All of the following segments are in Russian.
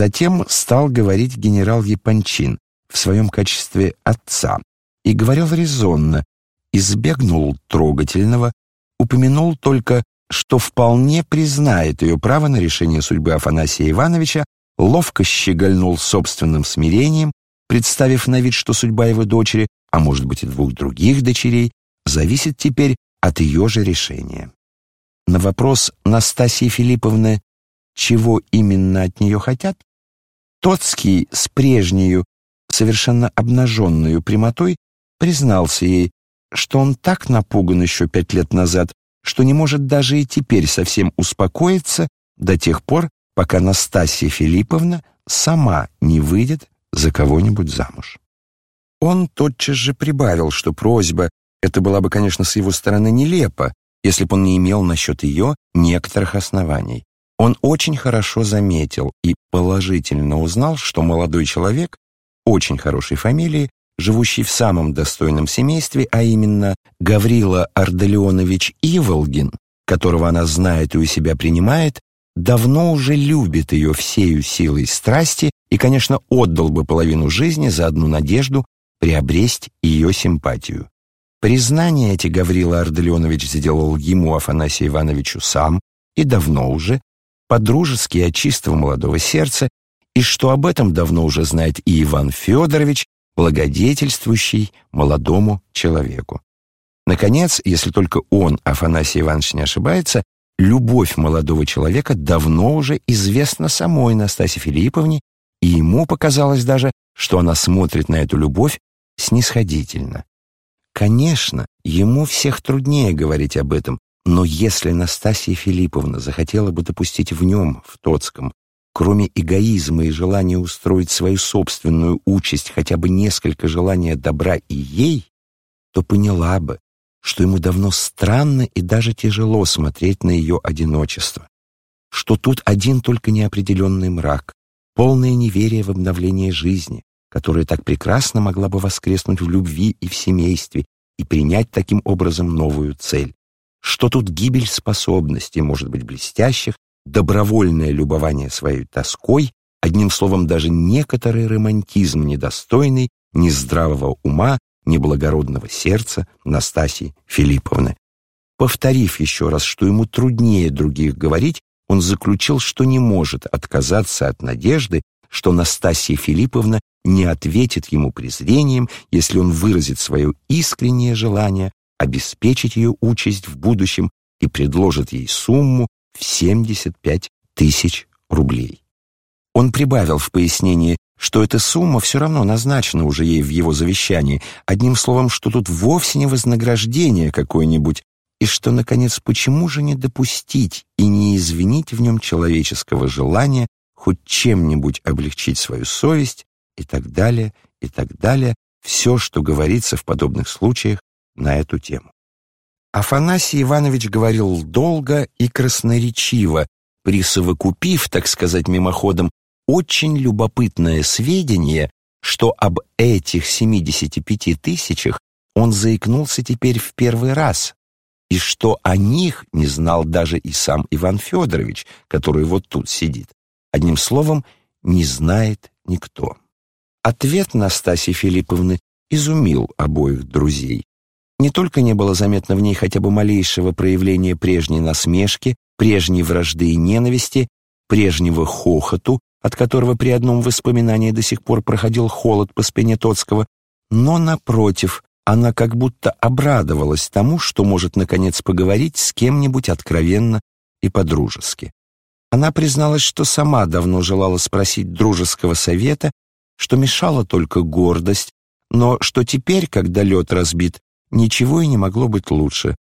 Затем стал говорить генерал Япончин в своем качестве отца и говорил резонно, избегнул трогательного, упомянул только, что вполне признает ее право на решение судьбы Афанасия Ивановича, ловко щегольнул собственным смирением, представив на вид, что судьба его дочери, а может быть и двух других дочерей, зависит теперь от ее же решения. На вопрос Настасьи Филипповны, чего именно от нее хотят, Тоцкий с прежнею, совершенно обнаженную прямотой признался ей, что он так напуган еще пять лет назад, что не может даже и теперь совсем успокоиться до тех пор, пока Настасья Филипповна сама не выйдет за кого-нибудь замуж. Он тотчас же прибавил, что просьба эта была бы, конечно, с его стороны нелепа, если бы он не имел насчет ее некоторых оснований. Он очень хорошо заметил и положительно узнал, что молодой человек очень хорошей фамилии, живущий в самом достойном семействе, а именно Гаврила Арделеонович Иволгин, которого она знает и у себя принимает, давно уже любит ее всею силой страсти и, конечно, отдал бы половину жизни за одну надежду приобресть ее симпатию. Признание эти Гаврила Арделеонович сделал ему, Афанасию Ивановичу, сам, и давно уже, по-дружески от чистого молодого сердца, и что об этом давно уже знает и Иван Федорович, благодетельствующий молодому человеку. Наконец, если только он, Афанасий Иванович, не ошибается, любовь молодого человека давно уже известна самой Настасье Филипповне, и ему показалось даже, что она смотрит на эту любовь снисходительно. Конечно, ему всех труднее говорить об этом, но если Настасья Филипповна захотела бы допустить в нем, в Тоцком, кроме эгоизма и желания устроить свою собственную участь хотя бы несколько желания добра и ей, то поняла бы, что ему давно странно и даже тяжело смотреть на ее одиночество, что тут один только неопределенный мрак, полное неверие в обновление жизни, которая так прекрасно могла бы воскреснуть в любви и в семействе и принять таким образом новую цель, что тут гибель способностей, может быть, блестящих, добровольное любование своей тоской, одним словом, даже некоторый романтизм недостойный ни здравого ума, ни благородного сердца Настасьи Филипповны. Повторив еще раз, что ему труднее других говорить, он заключил, что не может отказаться от надежды, что Настасья Филипповна не ответит ему презрением, если он выразит свое искреннее желание обеспечить ее участь в будущем и предложит ей сумму в 75 тысяч рублей. Он прибавил в пояснении, что эта сумма все равно назначена уже ей в его завещании, одним словом, что тут вовсе не вознаграждение какое-нибудь, и что, наконец, почему же не допустить и не извинить в нем человеческого желания хоть чем-нибудь облегчить свою совесть и так далее, и так далее, все, что говорится в подобных случаях на эту тему. Афанасий Иванович говорил долго и красноречиво, присовокупив, так сказать, мимоходом, очень любопытное сведение, что об этих 75 тысячах он заикнулся теперь в первый раз, и что о них не знал даже и сам Иван Федорович, который вот тут сидит. Одним словом, не знает никто. Ответ Настасьи Филипповны изумил обоих друзей. Не только не было заметно в ней хотя бы малейшего проявления прежней насмешки, прежней вражды и ненависти, прежнего хохоту, от которого при одном воспоминании до сих пор проходил холод по спине Тоцкого, но, напротив, она как будто обрадовалась тому, что может, наконец, поговорить с кем-нибудь откровенно и по-дружески. Она призналась, что сама давно желала спросить дружеского совета, что мешала только гордость, но что теперь, когда лед разбит, Ничего и не могло быть лучше.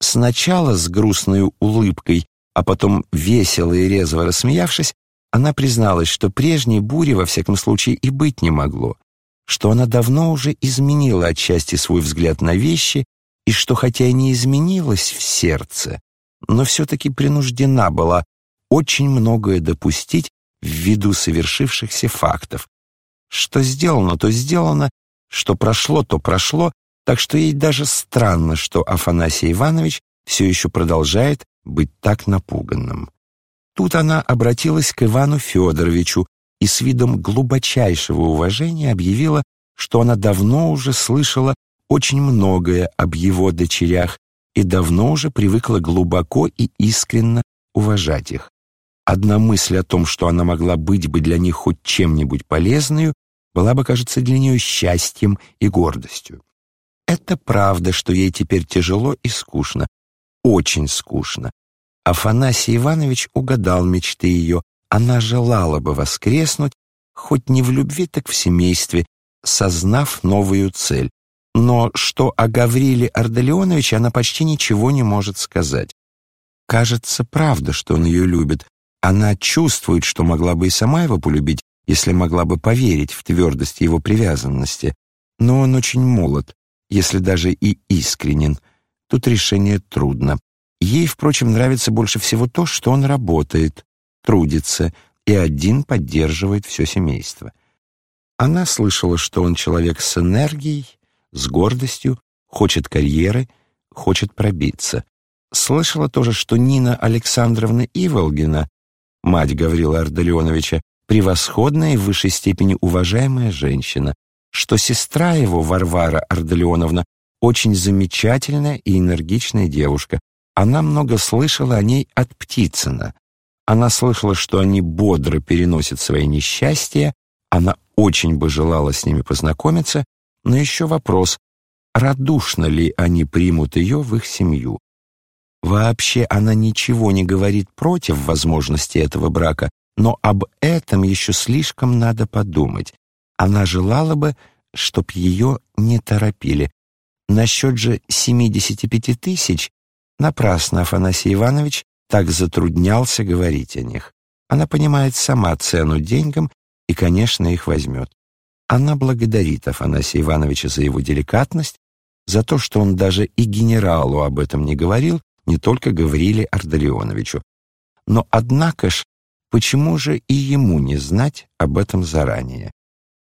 Сначала с грустной улыбкой, а потом весело и резво рассмеявшись, она призналась, что прежней бури во всяком случае и быть не могло, что она давно уже изменила отчасти свой взгляд на вещи и что хотя и не изменилась в сердце, но все-таки принуждена была очень многое допустить ввиду совершившихся фактов. Что сделано, то сделано, что прошло, то прошло, так что ей даже странно, что Афанасий Иванович все еще продолжает быть так напуганным. Тут она обратилась к Ивану Федоровичу и с видом глубочайшего уважения объявила, что она давно уже слышала очень многое об его дочерях и давно уже привыкла глубоко и искренно уважать их. Одна мысль о том, что она могла быть бы для них хоть чем-нибудь полезную, была бы, кажется, для нее счастьем и гордостью. Это правда, что ей теперь тяжело и скучно, очень скучно. Афанасий Иванович угадал мечты ее, она желала бы воскреснуть, хоть не в любви, так в семействе, сознав новую цель. Но что о Гавриле Ардалионовиче она почти ничего не может сказать. Кажется, правда, что он ее любит. Она чувствует, что могла бы и сама его полюбить, если могла бы поверить в твердость его привязанности. Но он очень молод, если даже и искренен. Тут решение трудно. Ей, впрочем, нравится больше всего то, что он работает, трудится и один поддерживает все семейство. Она слышала, что он человек с энергией, с гордостью, хочет карьеры, хочет пробиться. Слышала тоже, что Нина Александровна Иволгина, мать Гаврила Ардалионовича, превосходная и в высшей степени уважаемая женщина, что сестра его, Варвара Ардалионовна, очень замечательная и энергичная девушка. Она много слышала о ней от Птицына. Она слышала, что они бодро переносят свои несчастья, она очень бы желала с ними познакомиться, но еще вопрос, радушно ли они примут ее в их семью. Вообще она ничего не говорит против возможности этого брака, но об этом еще слишком надо подумать. Она желала бы, чтоб ее не торопили. Насчет же 75 тысяч напрасно Афанасий Иванович так затруднялся говорить о них. Она понимает сама цену деньгам и, конечно, их возьмет. Она благодарит Афанасия Ивановича за его деликатность, за то, что он даже и генералу об этом не говорил, не только Гавриле Ардалионовичу. Но, однако ж, почему же и ему не знать об этом заранее?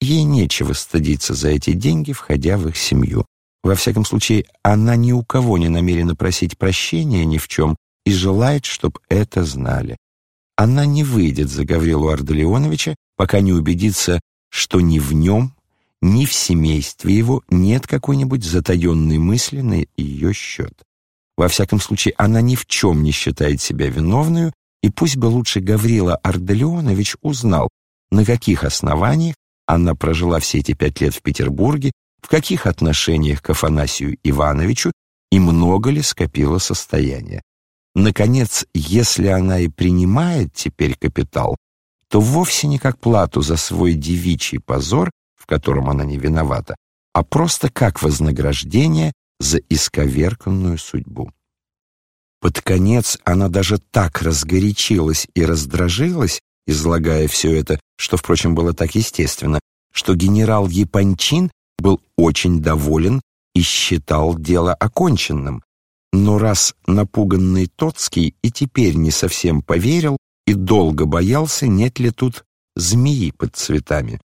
Ей нечего стыдиться за эти деньги, входя в их семью. Во всяком случае, она ни у кого не намерена просить прощения ни в чем и желает, чтобы это знали. Она не выйдет за Гаврилу Ардалионовича, пока не убедится, что ни в нем, ни в семействе его нет какой-нибудь затаенной мысли на ее счет. Во всяком случае, она ни в чем не считает себя виновную, и пусть бы лучше Гаврила Ардалионович узнал, на каких основаниях она прожила все эти пять лет в Петербурге, в каких отношениях к Афанасию Ивановичу и много ли скопила состояния. Наконец, если она и принимает теперь капитал, то вовсе не как плату за свой девичий позор, в котором она не виновата, а просто как вознаграждение за исковерканную судьбу. Под конец она даже так разгорячилась и раздражилась, излагая все это, что, впрочем, было так естественно, что генерал Япончин был очень доволен и считал дело оконченным. Но раз напуганный Тоцкий и теперь не совсем поверил и долго боялся, нет ли тут змеи под цветами.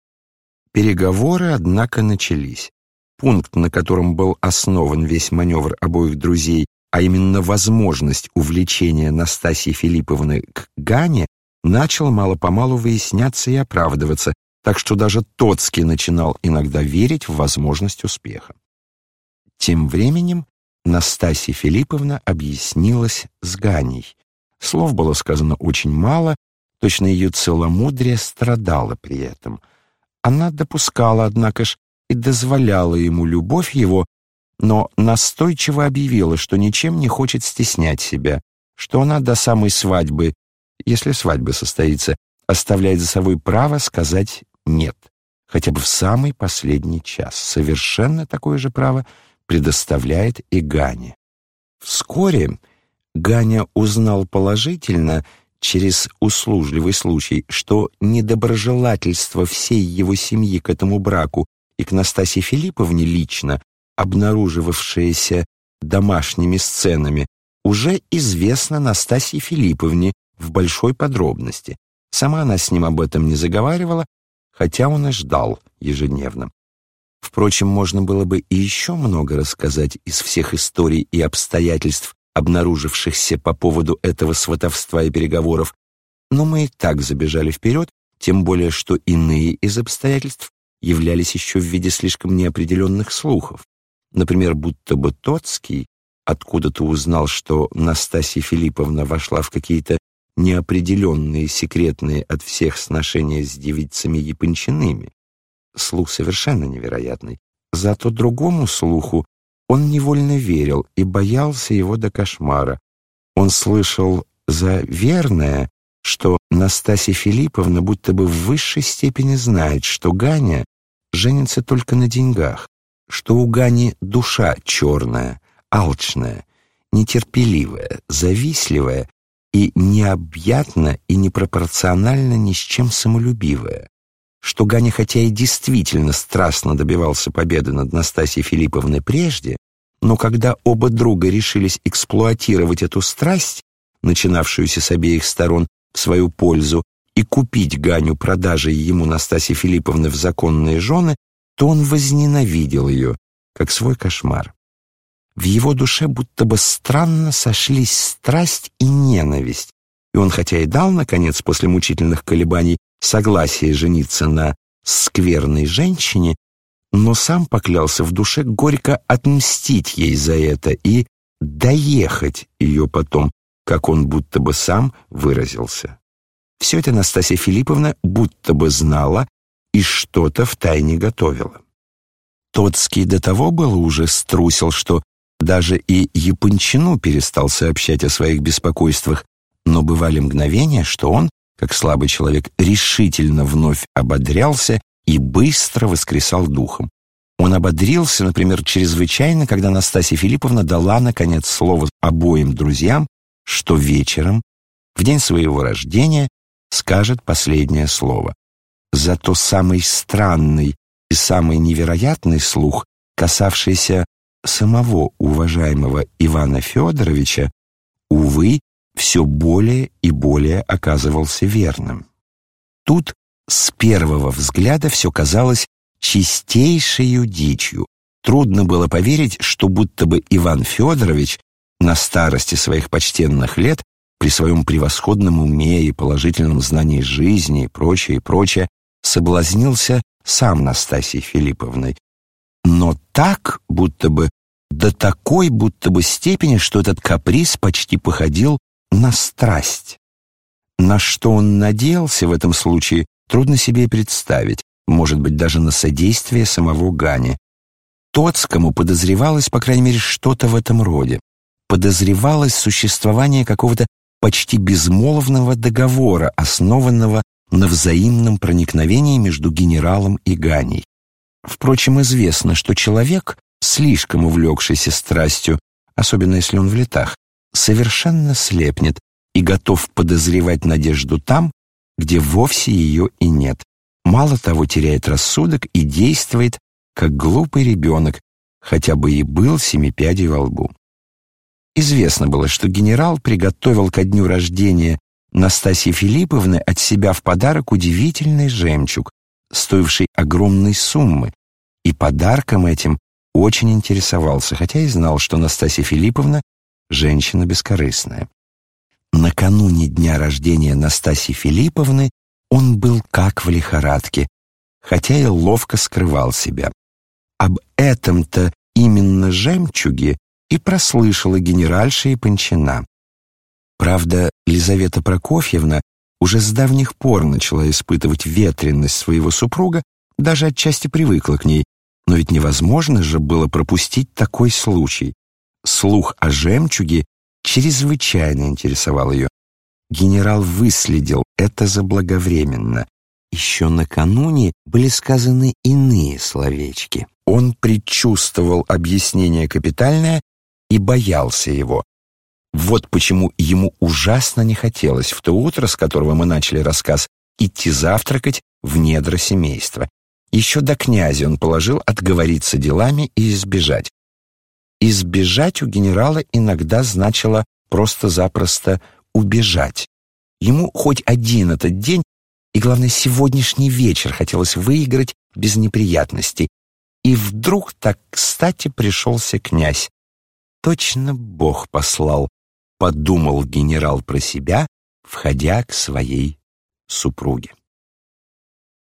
Переговоры, однако, начались. Пункт, на котором был основан весь маневр обоих друзей, а именно возможность увлечения Настасьи Филипповны к Гане, начал мало-помалу выясняться и оправдываться, так что даже Тоцкий начинал иногда верить в возможность успеха. Тем временем Настасья Филипповна объяснилась с Ганей. Слов было сказано очень мало, точно ее целомудрие страдало при этом. Она допускала, однако ж, и дозволяла ему любовь его, но настойчиво объявила, что ничем не хочет стеснять себя, что она до самой свадьбы, если свадьба состоится, оставляет за собой право сказать «нет», хотя бы в самый последний час. Совершенно такое же право предоставляет и Гане. Вскоре Ганя узнал положительно, через услужливый случай, что недоброжелательство всей его семьи к этому браку и к Настасье Филипповне лично, обнаруживавшееся домашними сценами, уже известно Настасье Филипповне в большой подробности. Сама она с ним об этом не заговаривала, хотя он и ждал ежедневно. Впрочем, можно было бы и еще много рассказать из всех историй и обстоятельств, обнаружившихся по поводу этого сватовства и переговоров, но мы и так забежали вперед, тем более что иные из обстоятельств являлись еще в виде слишком неопределенных слухов. Например, будто бы Тоцкий откуда-то узнал, что Настасья Филипповна вошла в какие-то неопределенные, секретные от всех сношения с девицами Япончиными. Слух совершенно невероятный. Зато другому слуху он невольно верил и боялся его до кошмара. Он слышал за верное, что Настасья Филипповна будто бы в высшей степени знает, что Ганя женится только на деньгах, что у Гани душа черная, алчная, нетерпеливая, завистливая и необъятно и непропорционально ни с чем самолюбивая, что Ганя хотя и действительно страстно добивался победы над Настасьей Филипповной прежде, но когда оба друга решились эксплуатировать эту страсть, начинавшуюся с обеих сторон, в свою пользу, и купить Ганю продажей ему Настасьи Филипповны в законные жены, то он возненавидел ее, как свой кошмар. В его душе будто бы странно сошлись страсть и ненависть, и он хотя и дал, наконец, после мучительных колебаний, согласие жениться на скверной женщине, но сам поклялся в душе горько отмстить ей за это и доехать ее потом, как он будто бы сам выразился. Все это Настасья Филипповна будто бы знала и что-то втайне готовила. Тоцкий до того было уже струсил, что даже и Япончину перестал сообщать о своих беспокойствах, но бывали мгновения, что он, как слабый человек, решительно вновь ободрялся и быстро воскресал духом. Он ободрился, например, чрезвычайно, когда Настасья Филипповна дала, наконец, слово обоим друзьям, что вечером, в день своего рождения, скажет последнее слово. Зато самый странный и самый невероятный слух, касавшийся самого уважаемого Ивана Федоровича, увы, все более и более оказывался верным. Тут с первого взгляда все казалось чистейшей дичью. Трудно было поверить, что будто бы Иван Федорович на старости своих почтенных лет при своем превосходном уме и положительном знании жизни и прочее, и прочее, соблазнился сам Настасьей Филипповной. Но так, будто бы, до такой будто бы степени, что этот каприз почти походил на страсть. На что он надеялся в этом случае, трудно себе представить, может быть, даже на содействие самого Гани. Тоцкому подозревалось, по крайней мере, что-то в этом роде. Подозревалось существование какого-то почти безмолвного договора, основанного на взаимном проникновении между генералом и Ганей. Впрочем, известно, что человек, слишком увлекшийся страстью, особенно если он в летах, совершенно слепнет и готов подозревать надежду там, где вовсе ее и нет. Мало того, теряет рассудок и действует, как глупый ребенок, хотя бы и был семипядей во лбу. Известно было, что генерал приготовил ко дню рождения Настасьи Филипповны от себя в подарок удивительный жемчуг, стоивший огромной суммы, и подарком этим очень интересовался, хотя и знал, что Настасья Филипповна — женщина бескорыстная. Накануне дня рождения Настасьи Филипповны он был как в лихорадке, хотя и ловко скрывал себя. Об этом-то именно жемчуге и прослышала генеральша и Панчина. Правда, Лизавета Прокофьевна уже с давних пор начала испытывать ветренность своего супруга, даже отчасти привыкла к ней, но ведь невозможно же было пропустить такой случай. Слух о жемчуге чрезвычайно интересовал ее. Генерал выследил это заблаговременно. Еще накануне были сказаны иные словечки. Он предчувствовал объяснение капитальное и боялся его. Вот почему ему ужасно не хотелось в то утро, с которого мы начали рассказ, идти завтракать в недра семейства. Еще до князя он положил отговориться делами и избежать. Избежать у генерала иногда значило просто-запросто убежать. Ему хоть один этот день и, главное, сегодняшний вечер хотелось выиграть без неприятностей. И вдруг так кстати пришелся князь. Точно Бог послал, подумал генерал про себя, входя к своей супруге.